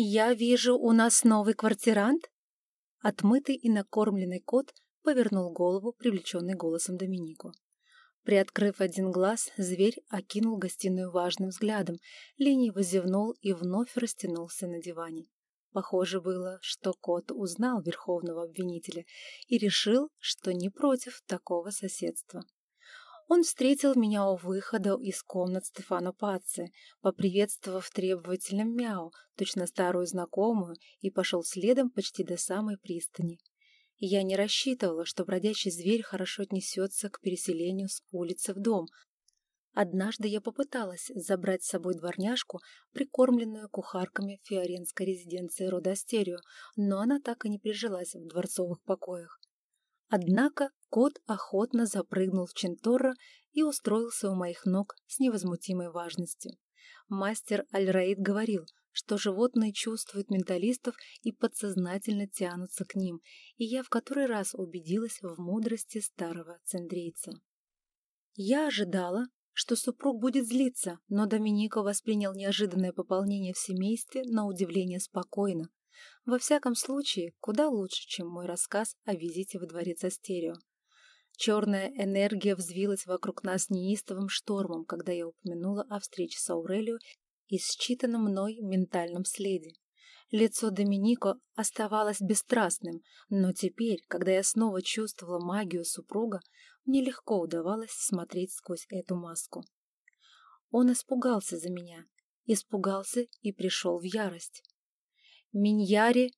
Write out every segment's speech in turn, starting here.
«Я вижу, у нас новый квартирант?» Отмытый и накормленный кот повернул голову, привлеченный голосом Доминику. Приоткрыв один глаз, зверь окинул гостиную важным взглядом, лениво зевнул и вновь растянулся на диване. Похоже было, что кот узнал верховного обвинителя и решил, что не против такого соседства. Он встретил меня у выхода из комнат Стефано Пацци, поприветствовав требовательным мяу, точно старую знакомую, и пошел следом почти до самой пристани. Я не рассчитывала, что бродячий зверь хорошо отнесется к переселению с улицы в дом. Однажды я попыталась забрать с собой дворняжку, прикормленную кухарками фиоренской резиденции Родостерио, но она так и не прижилась в дворцовых покоях. Однако кот охотно запрыгнул в Ченторро и устроился у моих ног с невозмутимой важностью. Мастер Альраид говорил, что животные чувствуют менталистов и подсознательно тянутся к ним, и я в который раз убедилась в мудрости старого цендрейца. Я ожидала, что супруг будет злиться, но Доминико воспринял неожиданное пополнение в семействе на удивление спокойно, во всяком случае, куда лучше, чем мой рассказ о визите во дворец Астерио. Черная энергия взвилась вокруг нас неистовым штормом, когда я упомянула о встрече с Аурелио и считанном мной ментальном следе. Лицо Доминико оставалось бесстрастным, но теперь, когда я снова чувствовала магию супруга, мне легко удавалось смотреть сквозь эту маску. Он испугался за меня, испугался и пришел в ярость. «Миньяри!» —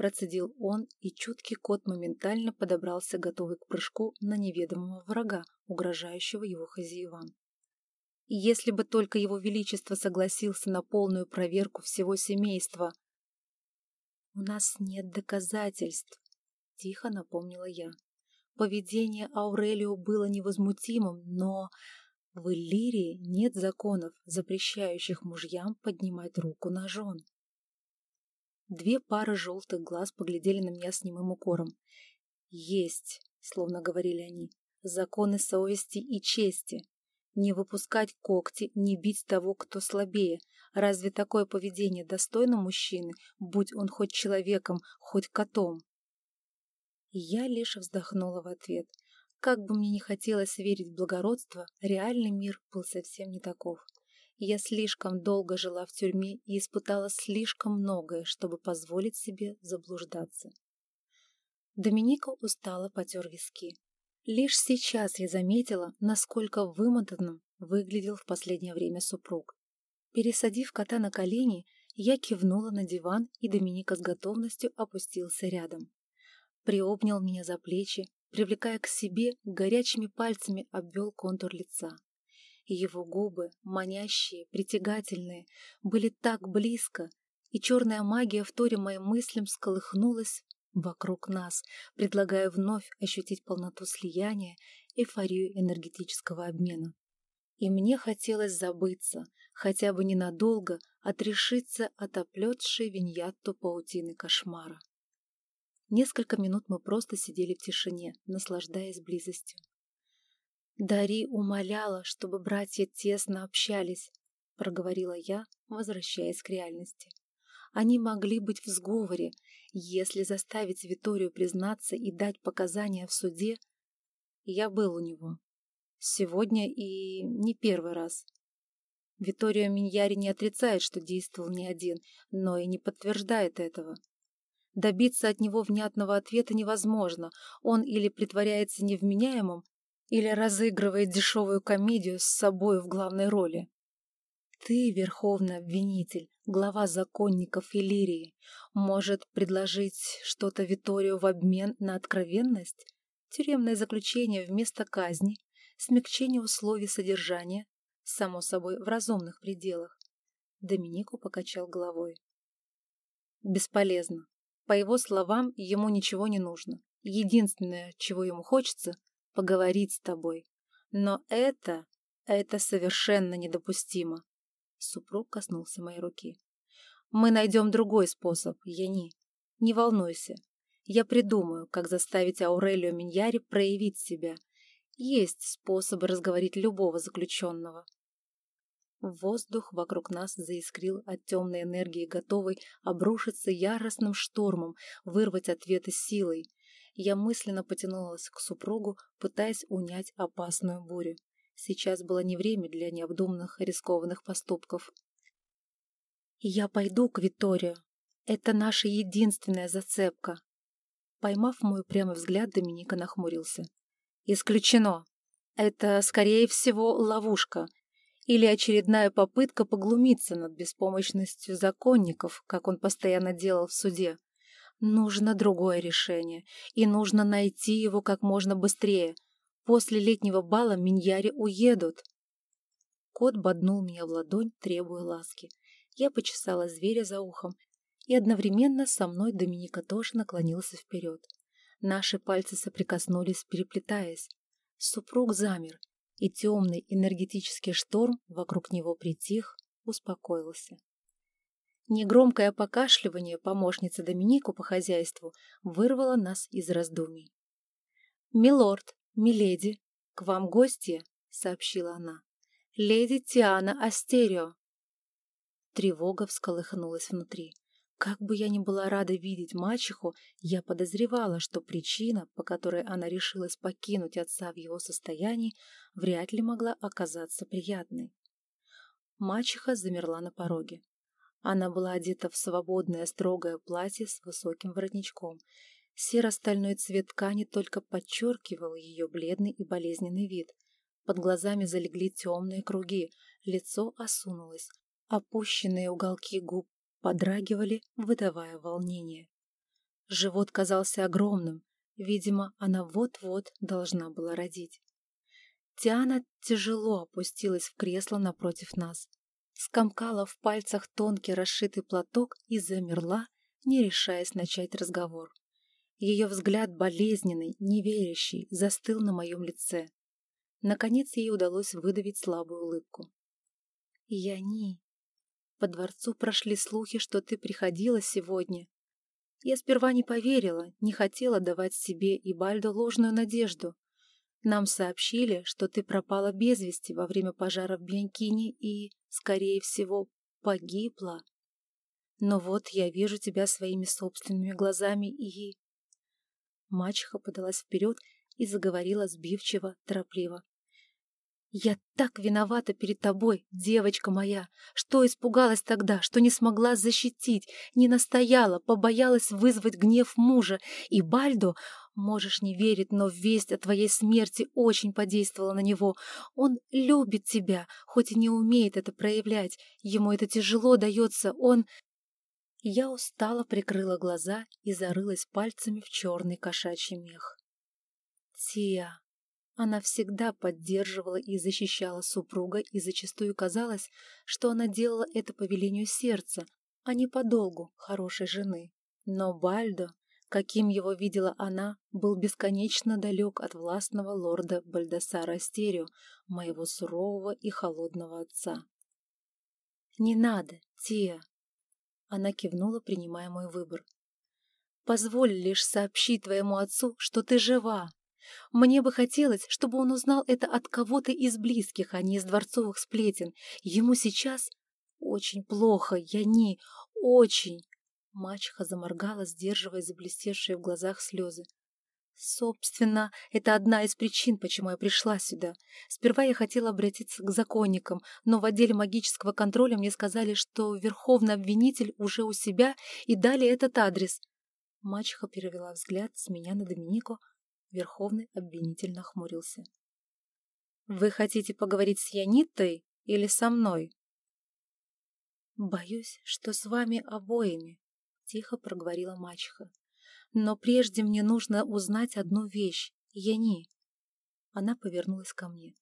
процедил он, и чуткий кот моментально подобрался, готовый к прыжку на неведомого врага, угрожающего его хозяевам. И если бы только его величество согласился на полную проверку всего семейства... «У нас нет доказательств», — тихо напомнила я. Поведение Аурелио было невозмутимым, но в Иллирии нет законов, запрещающих мужьям поднимать руку на жен. Две пары желтых глаз поглядели на меня с немым укором. «Есть», — словно говорили они, — «законы совести и чести. Не выпускать когти, не бить того, кто слабее. Разве такое поведение достойно мужчины, будь он хоть человеком, хоть котом?» Я лишь вздохнула в ответ. Как бы мне не хотелось верить в благородство, реальный мир был совсем не таков. Я слишком долго жила в тюрьме и испытала слишком многое, чтобы позволить себе заблуждаться. Доминика устало потер виски. Лишь сейчас я заметила, насколько вымотанным выглядел в последнее время супруг. Пересадив кота на колени, я кивнула на диван, и Доминика с готовностью опустился рядом. Приобнял меня за плечи, привлекая к себе, горячими пальцами обвел контур лица. Его губы, манящие, притягательные, были так близко, и черная магия в торе моим мыслям сколыхнулась вокруг нас, предлагая вновь ощутить полноту слияния, эйфорию энергетического обмена. И мне хотелось забыться, хотя бы ненадолго, отрешиться от оплетшей виньятту паутины кошмара. Несколько минут мы просто сидели в тишине, наслаждаясь близостью. Дари умоляла, чтобы братья тесно общались, проговорила я, возвращаясь к реальности. Они могли быть в сговоре, если заставить Виторию признаться и дать показания в суде. Я был у него. Сегодня и не первый раз. Виторио Миньяри не отрицает, что действовал не один, но и не подтверждает этого. Добиться от него внятного ответа невозможно. Он или притворяется невменяемым, или разыгрывает дешевую комедию с собой в главной роли. Ты, верховный обвинитель, глава законников Иллирии, может предложить что-то Виторию в обмен на откровенность? Тюремное заключение вместо казни, смягчение условий содержания, само собой, в разумных пределах. Доминику покачал головой. Бесполезно. По его словам, ему ничего не нужно. Единственное, чего ему хочется, поговорить с тобой. Но это... это совершенно недопустимо. Супруг коснулся моей руки. Мы найдем другой способ, Яни. Не волнуйся. Я придумаю, как заставить Аурелио Миньяри проявить себя. Есть способы разговорить любого заключенного. Воздух вокруг нас заискрил от темной энергии, готовой обрушиться яростным штормом, вырвать ответы силой. Я мысленно потянулась к супругу, пытаясь унять опасную бурю. Сейчас было не время для необдуманных рискованных поступков. «Я пойду к Виторию. Это наша единственная зацепка». Поймав мой прямой взгляд, Доминика нахмурился. «Исключено. Это, скорее всего, ловушка или очередная попытка поглумиться над беспомощностью законников, как он постоянно делал в суде. Нужно другое решение, и нужно найти его как можно быстрее. После летнего бала Миньяри уедут. Кот боднул меня в ладонь, требуя ласки. Я почесала зверя за ухом, и одновременно со мной Доминика тоже наклонился вперед. Наши пальцы соприкоснулись, переплетаясь. Супруг замер, и темный энергетический шторм вокруг него притих, успокоился. Негромкое покашливание помощницы Доминику по хозяйству вырвало нас из раздумий. «Милорд, миледи, к вам гости», — сообщила она. «Леди Тиана Астерио». Тревога всколыхнулась внутри. Как бы я ни была рада видеть мачеху, я подозревала, что причина, по которой она решилась покинуть отца в его состоянии, вряд ли могла оказаться приятной. Мачеха замерла на пороге. Она была одета в свободное строгое платье с высоким воротничком. Серо-стальной цвет ткани только подчеркивал ее бледный и болезненный вид. Под глазами залегли темные круги, лицо осунулось, опущенные уголки губ подрагивали, выдавая волнение. Живот казался огромным, видимо, она вот-вот должна была родить. Тиана тяжело опустилась в кресло напротив нас, скомкала в пальцах тонкий расшитый платок и замерла, не решаясь начать разговор. Ее взгляд болезненный, неверящий, застыл на моем лице. Наконец ей удалось выдавить слабую улыбку. «Я не...» По дворцу прошли слухи, что ты приходила сегодня. Я сперва не поверила, не хотела давать себе и Бальду ложную надежду. Нам сообщили, что ты пропала без вести во время пожара в Бьянкине и, скорее всего, погибла. Но вот я вижу тебя своими собственными глазами и... Мачеха подалась вперед и заговорила сбивчиво, торопливо. «Я так виновата перед тобой, девочка моя! Что испугалась тогда, что не смогла защитить, не настояла, побоялась вызвать гнев мужа. И Бальдо, можешь не верить, но весть о твоей смерти очень подействовала на него. Он любит тебя, хоть и не умеет это проявлять. Ему это тяжело дается, он...» Я устало прикрыла глаза и зарылась пальцами в черный кошачий мех. «Тия, она всегда поддерживала и защищала супруга, и зачастую казалось, что она делала это по велению сердца, а не по долгу хорошей жены. Но Бальдо, каким его видела она, был бесконечно далек от властного лорда Бальдасара Астерио, моего сурового и холодного отца. «Не надо, Тия!» Она кивнула, принимая мой выбор. «Позволь лишь сообщить твоему отцу, что ты жива!» Мне бы хотелось, чтобы он узнал это от кого-то из близких, а не из дворцовых сплетен. Ему сейчас очень плохо, я не... очень... Мачеха заморгала, сдерживая заблестевшие в глазах слезы. Собственно, это одна из причин, почему я пришла сюда. Сперва я хотела обратиться к законникам, но в отделе магического контроля мне сказали, что верховный обвинитель уже у себя и дали этот адрес. Мачеха перевела взгляд с меня на Доминику, Верховный обвинитель нахмурился. «Вы хотите поговорить с Яниттой или со мной?» «Боюсь, что с вами обоими», — тихо проговорила мачеха. «Но прежде мне нужно узнать одну вещь. Яни». Она повернулась ко мне.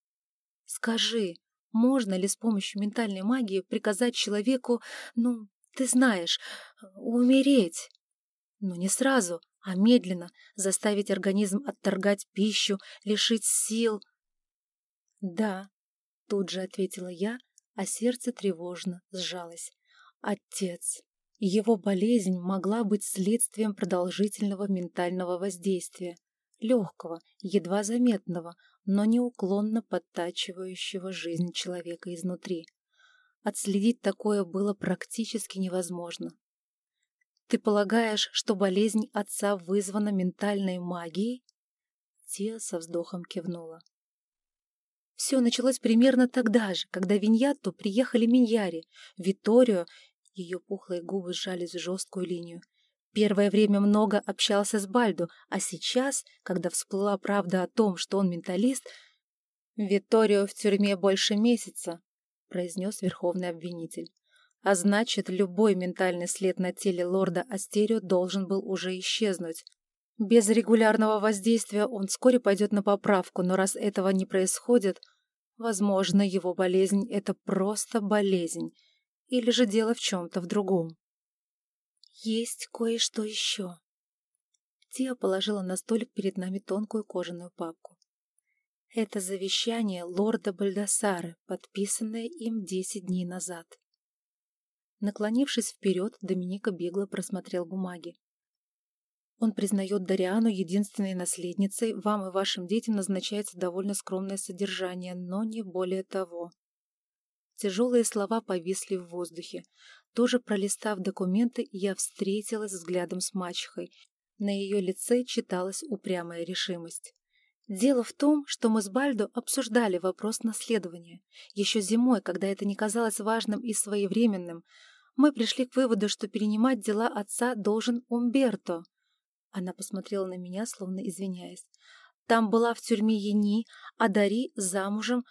«Скажи, можно ли с помощью ментальной магии приказать человеку, ну, ты знаешь, умереть?» «Но не сразу, а медленно заставить организм отторгать пищу, лишить сил. «Да», — тут же ответила я, а сердце тревожно сжалось. «Отец». Его болезнь могла быть следствием продолжительного ментального воздействия, легкого, едва заметного, но неуклонно подтачивающего жизнь человека изнутри. Отследить такое было практически невозможно. «Ты полагаешь, что болезнь отца вызвана ментальной магией?» Тия со вздохом кивнула. Все началось примерно тогда же, когда в Виньятту приехали Миньяри, Виторио, ее пухлые губы сжались в жесткую линию. Первое время много общался с Бальдо, а сейчас, когда всплыла правда о том, что он менталист, «Виторио в тюрьме больше месяца», — произнес верховный обвинитель. А значит, любой ментальный след на теле лорда Астерио должен был уже исчезнуть. Без регулярного воздействия он вскоре пойдет на поправку, но раз этого не происходит, возможно, его болезнь — это просто болезнь, или же дело в чем-то в другом. Есть кое-что еще. Тия положила на столик перед нами тонкую кожаную папку. Это завещание лорда Бальдасары, подписанное им десять дней назад. Наклонившись вперед, Доминика бегло просмотрел бумаги. Он признает Дариану единственной наследницей, вам и вашим детям назначается довольно скромное содержание, но не более того. Тяжелые слова повисли в воздухе. Тоже пролистав документы, я встретилась взглядом с мачехой. На ее лице читалась упрямая решимость. Дело в том, что мы с Бальдо обсуждали вопрос наследования. Еще зимой, когда это не казалось важным и своевременным, мы пришли к выводу, что перенимать дела отца должен Умберто. Она посмотрела на меня, словно извиняясь. Там была в тюрьме Ени, а Дари замужем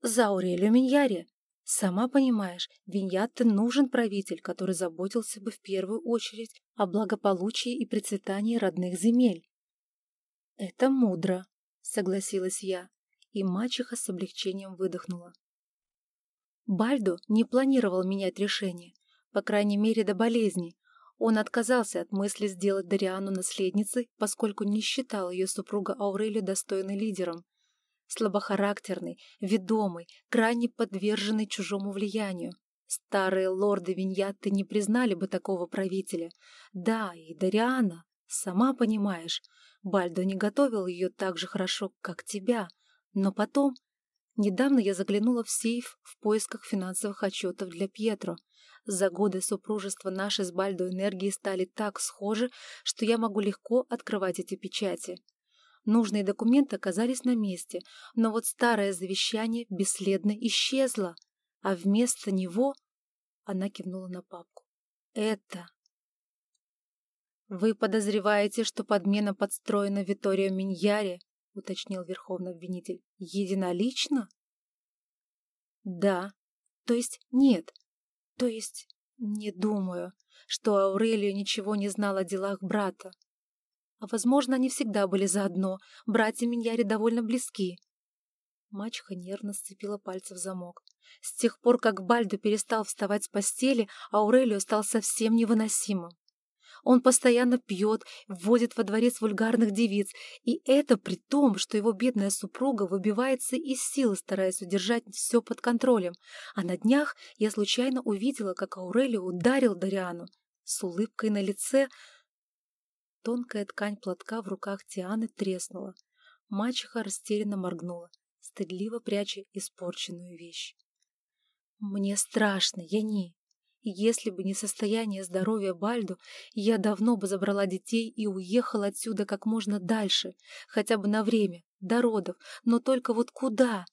за Аурелио Миньяре. Сама понимаешь, Виньятте нужен правитель, который заботился бы в первую очередь о благополучии и процветании родных земель. Это мудро, — согласилась я, и мачеха с облегчением выдохнула. Бальдо не планировал менять решение, по крайней мере до болезни. Он отказался от мысли сделать Дариану наследницей, поскольку не считал ее супруга Аурелию достойной лидером. Слабохарактерный, ведомый, крайне подверженный чужому влиянию. Старые лорды Виньятты не признали бы такого правителя. Да, и Дариана, сама понимаешь, Бальдо не готовил ее так же хорошо, как тебя. Но потом... Недавно я заглянула в сейф в поисках финансовых отчетов для Пьетро. За годы супружества наши с Бальдо энергии стали так схожи, что я могу легко открывать эти печати. Нужные документы оказались на месте, но вот старое завещание бесследно исчезло, а вместо него... Она кивнула на папку. Это «Вы подозреваете, что подмена подстроена Виторио Миньяре?» — уточнил верховный обвинитель. «Единолично?» «Да. То есть нет. То есть не думаю, что Аурелио ничего не знал о делах брата. А, возможно, они всегда были заодно. Братья Миньяре довольно близки». Мачеха нервно сцепила пальцы в замок. С тех пор, как Бальдо перестал вставать с постели, Аурелио стал совсем невыносимым. Он постоянно пьет, вводит во дворец вульгарных девиц, и это при том, что его бедная супруга выбивается из сил, стараясь удержать все под контролем. А на днях я случайно увидела, как Аурелио ударил Дариану. С улыбкой на лице тонкая ткань платка в руках Тианы треснула. Мачеха растерянно моргнула, стыдливо пряча испорченную вещь. «Мне страшно, Яни. Если бы не состояние здоровья Бальду, я давно бы забрала детей и уехала отсюда как можно дальше, хотя бы на время, до родов, но только вот куда?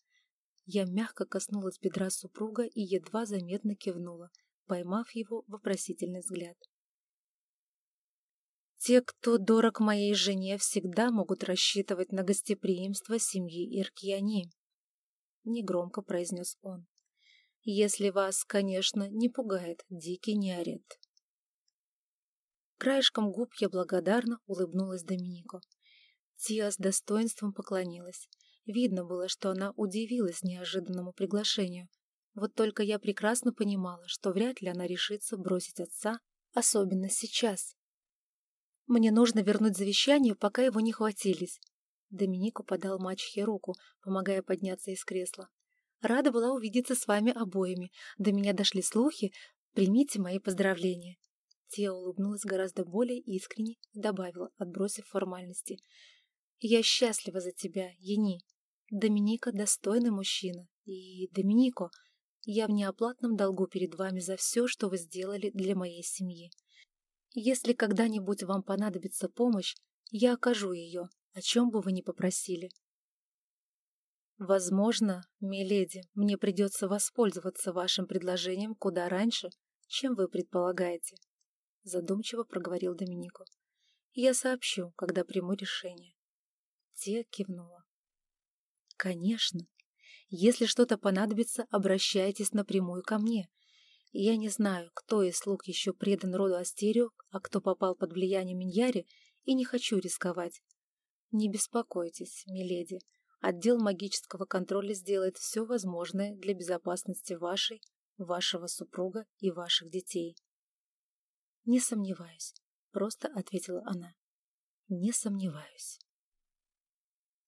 Я мягко коснулась бедра супруга и едва заметно кивнула, поймав его вопросительный взгляд. Те, кто дорог моей жене, всегда могут рассчитывать на гостеприимство семьи Иркьяни, — негромко произнес он если вас, конечно, не пугает дикий неорет. Краешком губ я благодарно улыбнулась Доминику. Тия с достоинством поклонилась. Видно было, что она удивилась неожиданному приглашению. Вот только я прекрасно понимала, что вряд ли она решится бросить отца, особенно сейчас. Мне нужно вернуть завещание, пока его не хватились. Доминику подал мачехе руку, помогая подняться из кресла. Рада была увидеться с вами обоими. До меня дошли слухи. Примите мои поздравления». Тео улыбнулась гораздо более искренне и добавила, отбросив формальности. «Я счастлива за тебя, Яни. Доминика — достойный мужчина. И, Доминико, Я в неоплатном долгу перед вами за все, что вы сделали для моей семьи. Если когда-нибудь вам понадобится помощь, я окажу ее, о чем бы вы ни попросили. Возможно, миледи, мне придется воспользоваться вашим предложением куда раньше, чем вы предполагаете, задумчиво проговорил Доминико. Я сообщу, когда приму решение. Тия кивнула. Конечно. Если что-то понадобится, обращайтесь напрямую ко мне. Я не знаю, кто из слуг еще предан роду Астерио, а кто попал под влияние Миньяри, и не хочу рисковать. Не беспокойтесь, миледи. Отдел магического контроля сделает все возможное для безопасности вашей, вашего супруга и ваших детей. Не сомневаюсь, просто ответила она. Не сомневаюсь.